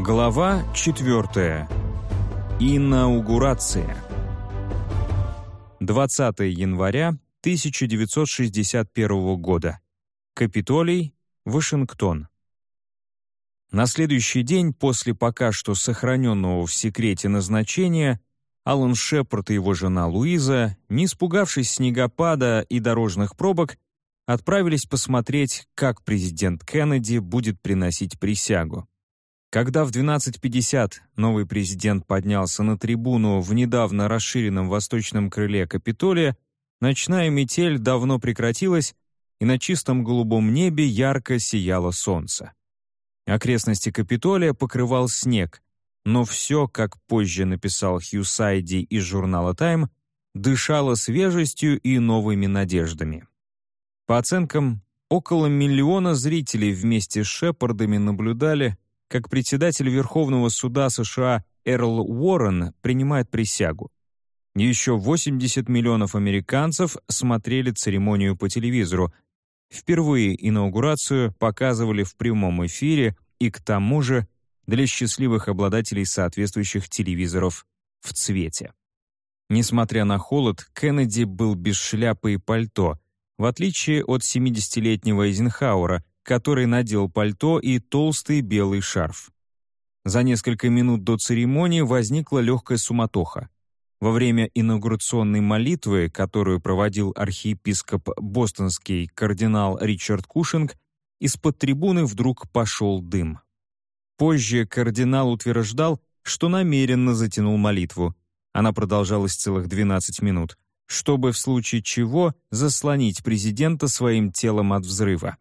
Глава 4. Инаугурация. 20 января 1961 года. Капитолий, Вашингтон. На следующий день после пока что сохраненного в секрете назначения Алан Шепард и его жена Луиза, не испугавшись снегопада и дорожных пробок, отправились посмотреть, как президент Кеннеди будет приносить присягу. Когда в 12.50 новый президент поднялся на трибуну в недавно расширенном восточном крыле Капитолия, ночная метель давно прекратилась, и на чистом голубом небе ярко сияло солнце. Окрестности Капитолия покрывал снег, но все, как позже написал Хью Сайди из журнала «Тайм», дышало свежестью и новыми надеждами. По оценкам, около миллиона зрителей вместе с Шепардами наблюдали, как председатель Верховного суда США Эрл Уоррен принимает присягу. Еще 80 миллионов американцев смотрели церемонию по телевизору. Впервые инаугурацию показывали в прямом эфире и, к тому же, для счастливых обладателей соответствующих телевизоров в цвете. Несмотря на холод, Кеннеди был без шляпы и пальто, в отличие от 70-летнего Эйзенхауэра, который надел пальто и толстый белый шарф. За несколько минут до церемонии возникла легкая суматоха. Во время инаугурационной молитвы, которую проводил архиепископ бостонский кардинал Ричард Кушинг, из-под трибуны вдруг пошел дым. Позже кардинал утверждал, что намеренно затянул молитву. Она продолжалась целых 12 минут, чтобы в случае чего заслонить президента своим телом от взрыва.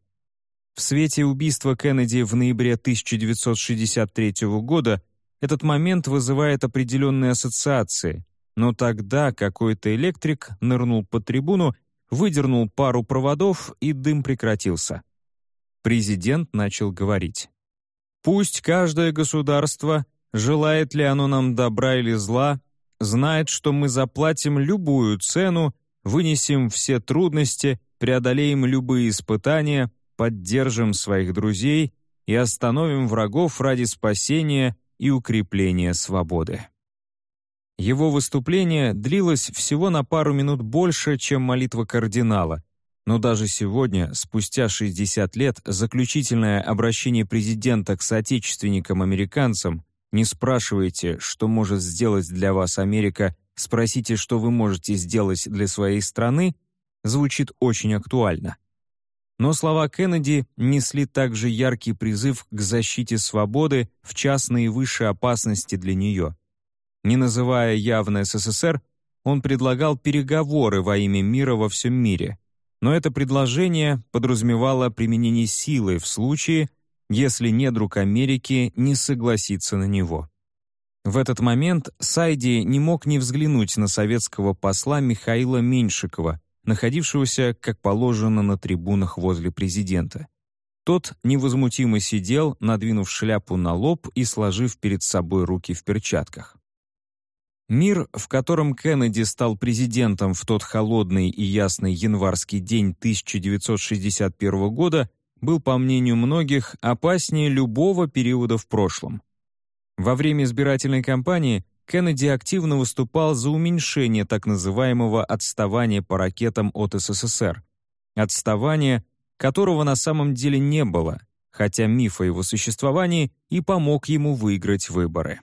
В свете убийства Кеннеди в ноябре 1963 года этот момент вызывает определенные ассоциации, но тогда какой-то электрик нырнул под трибуну, выдернул пару проводов, и дым прекратился. Президент начал говорить. «Пусть каждое государство, желает ли оно нам добра или зла, знает, что мы заплатим любую цену, вынесем все трудности, преодолеем любые испытания, поддержим своих друзей и остановим врагов ради спасения и укрепления свободы. Его выступление длилось всего на пару минут больше, чем молитва кардинала, но даже сегодня, спустя 60 лет, заключительное обращение президента к соотечественникам-американцам «Не спрашивайте, что может сделать для вас Америка, спросите, что вы можете сделать для своей страны» звучит очень актуально. Но слова Кеннеди несли также яркий призыв к защите свободы в час наивысшей опасности для нее. Не называя явно СССР, он предлагал переговоры во имя мира во всем мире. Но это предложение подразумевало применение силы в случае, если недруг Америки не согласится на него. В этот момент Сайди не мог не взглянуть на советского посла Михаила Меньшикова, находившегося, как положено, на трибунах возле президента. Тот невозмутимо сидел, надвинув шляпу на лоб и сложив перед собой руки в перчатках. Мир, в котором Кеннеди стал президентом в тот холодный и ясный январский день 1961 года, был, по мнению многих, опаснее любого периода в прошлом. Во время избирательной кампании Кеннеди активно выступал за уменьшение так называемого отставания по ракетам от СССР. Отставания, которого на самом деле не было, хотя миф о его существовании и помог ему выиграть выборы.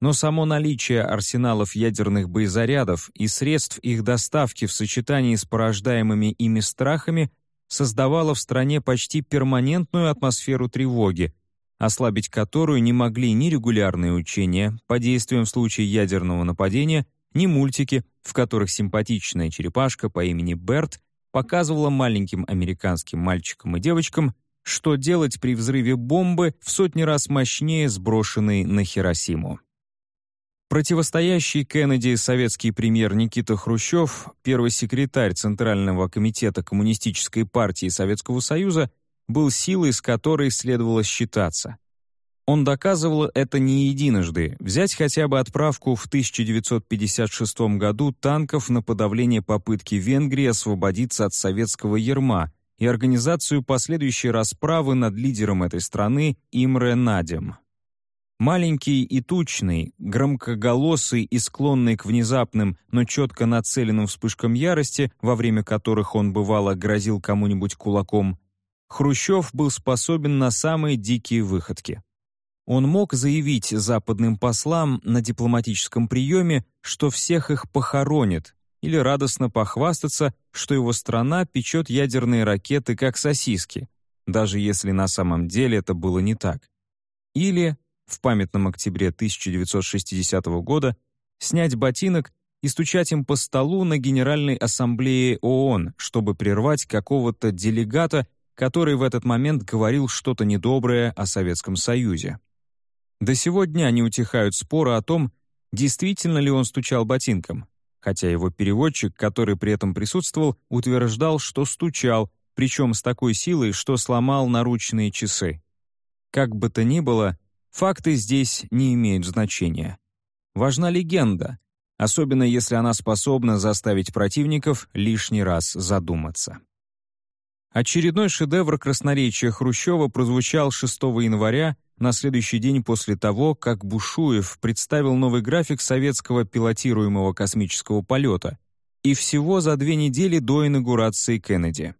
Но само наличие арсеналов ядерных боезарядов и средств их доставки в сочетании с порождаемыми ими страхами создавало в стране почти перманентную атмосферу тревоги, ослабить которую не могли ни регулярные учения по действиям в случае ядерного нападения, ни мультики, в которых симпатичная черепашка по имени Берт показывала маленьким американским мальчикам и девочкам, что делать при взрыве бомбы в сотни раз мощнее сброшенной на Хиросиму. Противостоящий Кеннеди советский премьер Никита Хрущев, первый секретарь Центрального комитета Коммунистической партии Советского Союза, был силой, с которой следовало считаться. Он доказывал это не единожды. Взять хотя бы отправку в 1956 году танков на подавление попытки Венгрии освободиться от советского ерма и организацию последующей расправы над лидером этой страны Имре Надем. Маленький и тучный, громкоголосый и склонный к внезапным, но четко нацеленным вспышкам ярости, во время которых он бывало грозил кому-нибудь кулаком, Хрущев был способен на самые дикие выходки. Он мог заявить западным послам на дипломатическом приеме, что всех их похоронит, или радостно похвастаться, что его страна печет ядерные ракеты как сосиски, даже если на самом деле это было не так. Или в памятном октябре 1960 года снять ботинок и стучать им по столу на Генеральной Ассамблее ООН, чтобы прервать какого-то делегата, который в этот момент говорил что-то недоброе о Советском Союзе. До сего дня не утихают споры о том, действительно ли он стучал ботинком, хотя его переводчик, который при этом присутствовал, утверждал, что стучал, причем с такой силой, что сломал наручные часы. Как бы то ни было, Факты здесь не имеют значения. Важна легенда, особенно если она способна заставить противников лишний раз задуматься. Очередной шедевр красноречия Хрущева прозвучал 6 января, на следующий день после того, как Бушуев представил новый график советского пилотируемого космического полета, и всего за две недели до инаугурации Кеннеди.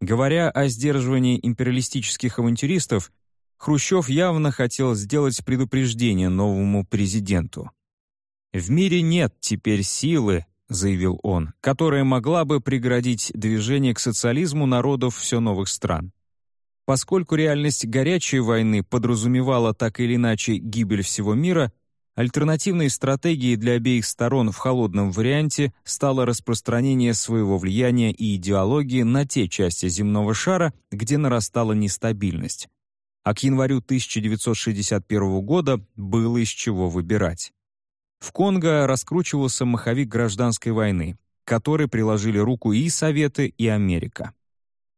Говоря о сдерживании империалистических авантюристов, Хрущев явно хотел сделать предупреждение новому президенту. «В мире нет теперь силы», — заявил он, «которая могла бы преградить движение к социализму народов все новых стран. Поскольку реальность горячей войны подразумевала так или иначе гибель всего мира, альтернативной стратегией для обеих сторон в холодном варианте стало распространение своего влияния и идеологии на те части земного шара, где нарастала нестабильность а к январю 1961 года было из чего выбирать. В Конго раскручивался маховик гражданской войны, к которой приложили руку и Советы, и Америка.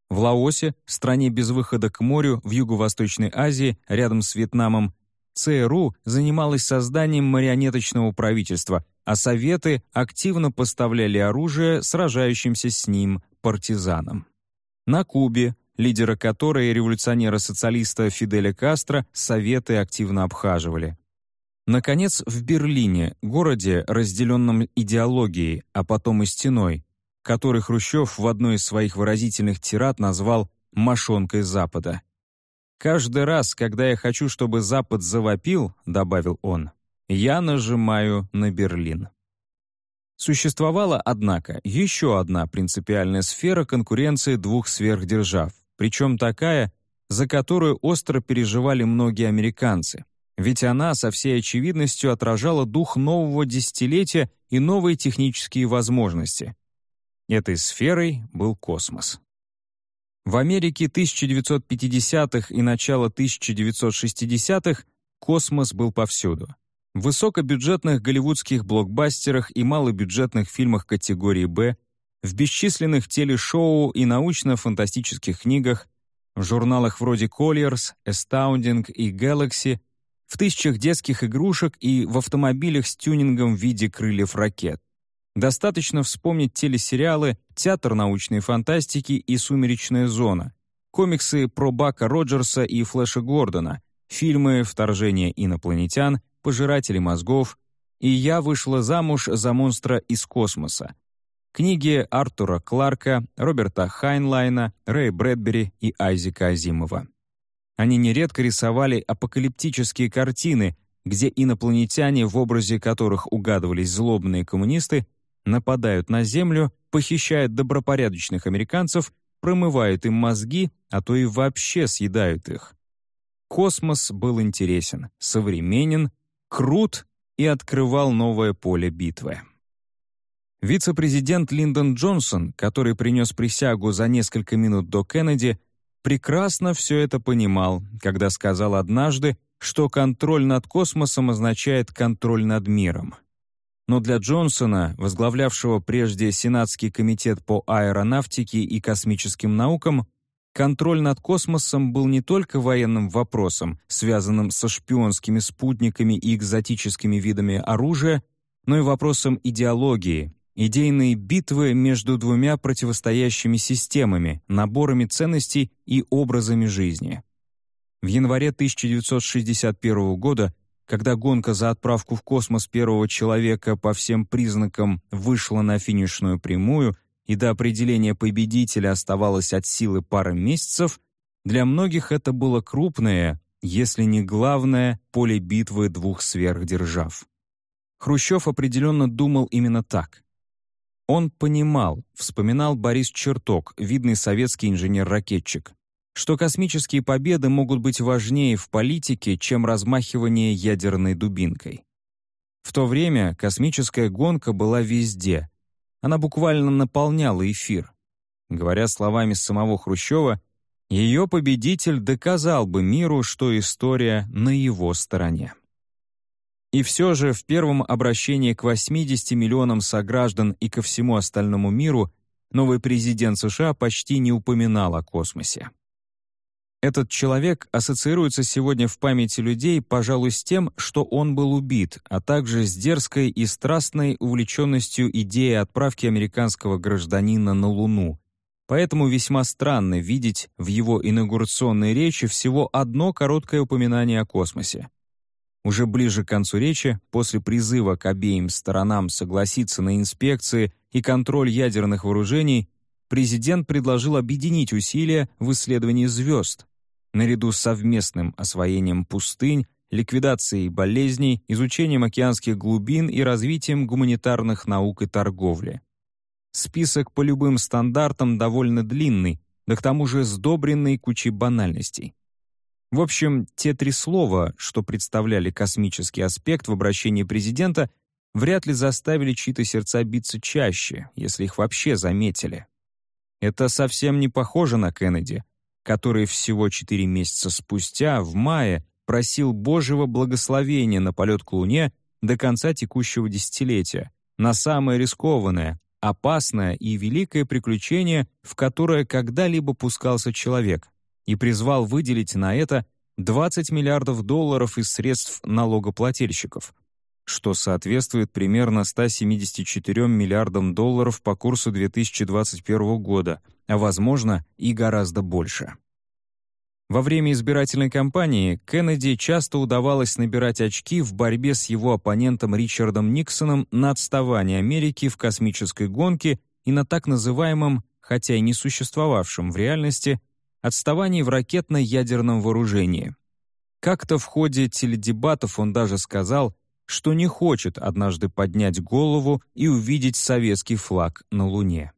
В Лаосе, стране без выхода к морю в Юго-Восточной Азии, рядом с Вьетнамом, ЦРУ занималась созданием марионеточного правительства, а Советы активно поставляли оружие сражающимся с ним партизанам. На Кубе лидера которой революционера-социалиста Фиделя Кастро Советы активно обхаживали. Наконец, в Берлине, городе, разделенном идеологией, а потом и стеной, который Хрущев в одной из своих выразительных тират назвал «мошонкой Запада». «Каждый раз, когда я хочу, чтобы Запад завопил», — добавил он, — «я нажимаю на Берлин». Существовала, однако, еще одна принципиальная сфера конкуренции двух сверхдержав причем такая, за которую остро переживали многие американцы, ведь она со всей очевидностью отражала дух нового десятилетия и новые технические возможности. Этой сферой был космос. В Америке 1950-х и начала 1960-х космос был повсюду. В высокобюджетных голливудских блокбастерах и малобюджетных фильмах категории «Б» в бесчисленных телешоу и научно-фантастических книгах, в журналах вроде Colliers, Astounding и Galaxy, в тысячах детских игрушек и в автомобилях с тюнингом в виде крыльев ракет. Достаточно вспомнить телесериалы «Театр научной фантастики» и «Сумеречная зона», комиксы про Бака Роджерса и Флэша Гордона, фильмы «Вторжение инопланетян», «Пожиратели мозгов» и «Я вышла замуж за монстра из космоса», Книги Артура Кларка, Роберта Хайнлайна, Рэя Брэдбери и Айзека Азимова. Они нередко рисовали апокалиптические картины, где инопланетяне, в образе которых угадывались злобные коммунисты, нападают на Землю, похищают добропорядочных американцев, промывают им мозги, а то и вообще съедают их. Космос был интересен, современен, крут и открывал новое поле битвы. Вице-президент Линдон Джонсон, который принес присягу за несколько минут до Кеннеди, прекрасно все это понимал, когда сказал однажды, что контроль над космосом означает контроль над миром. Но для Джонсона, возглавлявшего прежде Сенатский комитет по аэронавтике и космическим наукам, контроль над космосом был не только военным вопросом, связанным со шпионскими спутниками и экзотическими видами оружия, но и вопросом идеологии, идейные битвы между двумя противостоящими системами, наборами ценностей и образами жизни. В январе 1961 года когда гонка за отправку в космос первого человека по всем признакам вышла на финишную прямую и до определения победителя оставалось от силы пара месяцев, для многих это было крупное, если не главное, поле битвы двух сверхдержав. Хрущев определенно думал именно так. Он понимал, вспоминал Борис Черток, видный советский инженер-ракетчик, что космические победы могут быть важнее в политике, чем размахивание ядерной дубинкой. В то время космическая гонка была везде. Она буквально наполняла эфир. Говоря словами самого Хрущева, ее победитель доказал бы миру, что история на его стороне. И все же в первом обращении к 80 миллионам сограждан и ко всему остальному миру новый президент США почти не упоминал о космосе. Этот человек ассоциируется сегодня в памяти людей, пожалуй, с тем, что он был убит, а также с дерзкой и страстной увлеченностью идеей отправки американского гражданина на Луну. Поэтому весьма странно видеть в его инаугурационной речи всего одно короткое упоминание о космосе. Уже ближе к концу речи, после призыва к обеим сторонам согласиться на инспекции и контроль ядерных вооружений, президент предложил объединить усилия в исследовании звезд, наряду с совместным освоением пустынь, ликвидацией болезней, изучением океанских глубин и развитием гуманитарных наук и торговли. Список по любым стандартам довольно длинный, да к тому же сдобренный кучей банальностей. В общем, те три слова, что представляли космический аспект в обращении президента, вряд ли заставили чьи-то сердца биться чаще, если их вообще заметили. Это совсем не похоже на Кеннеди, который всего четыре месяца спустя, в мае, просил Божьего благословения на полет к Луне до конца текущего десятилетия, на самое рискованное, опасное и великое приключение, в которое когда-либо пускался человек, и призвал выделить на это 20 миллиардов долларов из средств налогоплательщиков, что соответствует примерно 174 миллиардам долларов по курсу 2021 года, а возможно и гораздо больше. Во время избирательной кампании Кеннеди часто удавалось набирать очки в борьбе с его оппонентом Ричардом Никсоном на отставание Америки в космической гонке и на так называемом, хотя и не существовавшем в реальности, отставании в ракетно-ядерном вооружении. Как-то в ходе теледебатов он даже сказал, что не хочет однажды поднять голову и увидеть советский флаг на Луне.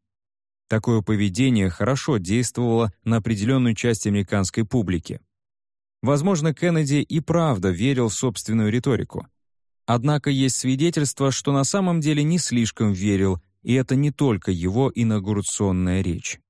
Такое поведение хорошо действовало на определенную часть американской публики. Возможно, Кеннеди и правда верил в собственную риторику. Однако есть свидетельство, что на самом деле не слишком верил, и это не только его инаугурационная речь.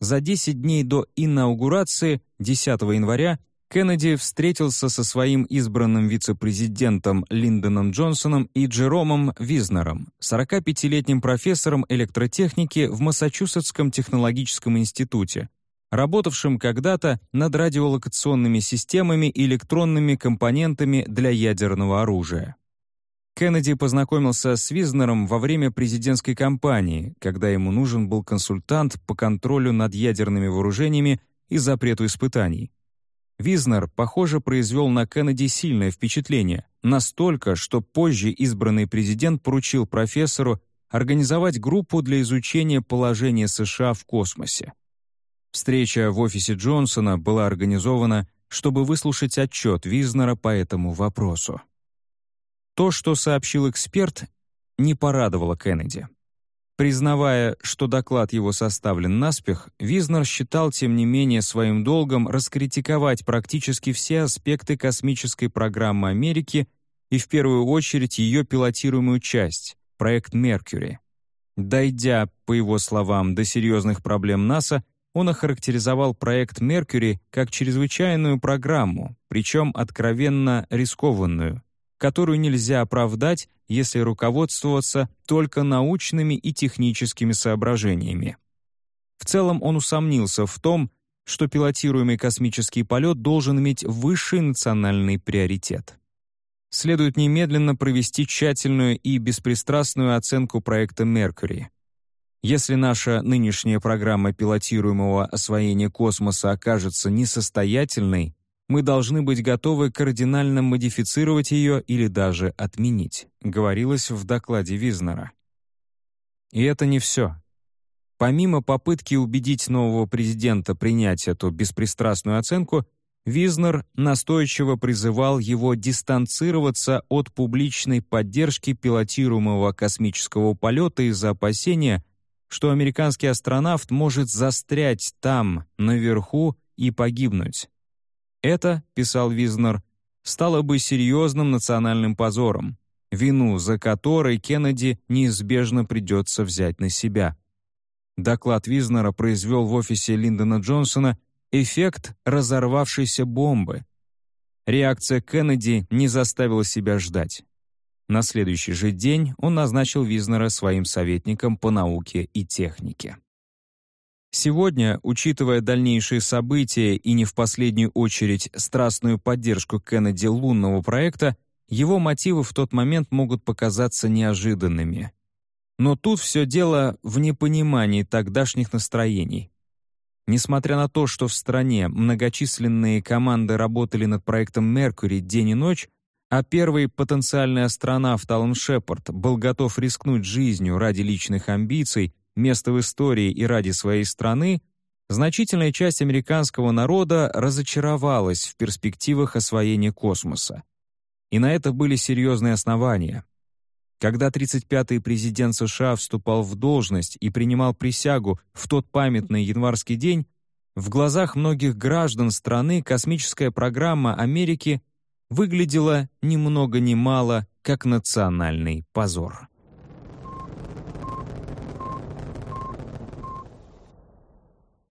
За 10 дней до инаугурации, 10 января, Кеннеди встретился со своим избранным вице-президентом Линдоном Джонсоном и Джеромом Визнером, 45-летним профессором электротехники в Массачусетском технологическом институте, работавшим когда-то над радиолокационными системами и электронными компонентами для ядерного оружия. Кеннеди познакомился с Визнером во время президентской кампании, когда ему нужен был консультант по контролю над ядерными вооружениями и запрету испытаний. Визнер, похоже, произвел на Кеннеди сильное впечатление, настолько, что позже избранный президент поручил профессору организовать группу для изучения положения США в космосе. Встреча в офисе Джонсона была организована, чтобы выслушать отчет Визнера по этому вопросу. То, что сообщил эксперт, не порадовало Кеннеди. Признавая, что доклад его составлен наспех, Визнер считал, тем не менее, своим долгом раскритиковать практически все аспекты космической программы Америки и в первую очередь ее пилотируемую часть — проект «Меркьюри». Дойдя, по его словам, до серьезных проблем НАСА, он охарактеризовал проект «Меркьюри» как чрезвычайную программу, причем откровенно рискованную, которую нельзя оправдать, если руководствоваться только научными и техническими соображениями. В целом он усомнился в том, что пилотируемый космический полет должен иметь высший национальный приоритет. Следует немедленно провести тщательную и беспристрастную оценку проекта «Меркьюри». Если наша нынешняя программа пилотируемого освоения космоса окажется несостоятельной, мы должны быть готовы кардинально модифицировать ее или даже отменить, говорилось в докладе Визнера. И это не все. Помимо попытки убедить нового президента принять эту беспристрастную оценку, Визнер настойчиво призывал его дистанцироваться от публичной поддержки пилотируемого космического полета из-за опасения, что американский астронавт может застрять там, наверху, и погибнуть. Это, писал Визнер, стало бы серьезным национальным позором, вину за который Кеннеди неизбежно придется взять на себя. Доклад Визнера произвел в офисе Линдона Джонсона эффект разорвавшейся бомбы. Реакция Кеннеди не заставила себя ждать. На следующий же день он назначил Визнера своим советником по науке и технике. Сегодня, учитывая дальнейшие события и не в последнюю очередь страстную поддержку Кеннеди лунного проекта, его мотивы в тот момент могут показаться неожиданными. Но тут все дело в непонимании тогдашних настроений. Несмотря на то, что в стране многочисленные команды работали над проектом «Меркури» день и ночь, а первый потенциальный астронавт Алан Шепард был готов рискнуть жизнью ради личных амбиций, места в истории и ради своей страны, значительная часть американского народа разочаровалась в перспективах освоения космоса. И на это были серьезные основания. Когда 35-й президент США вступал в должность и принимал присягу в тот памятный январский день, в глазах многих граждан страны космическая программа Америки выглядела ни много ни мало как национальный позор.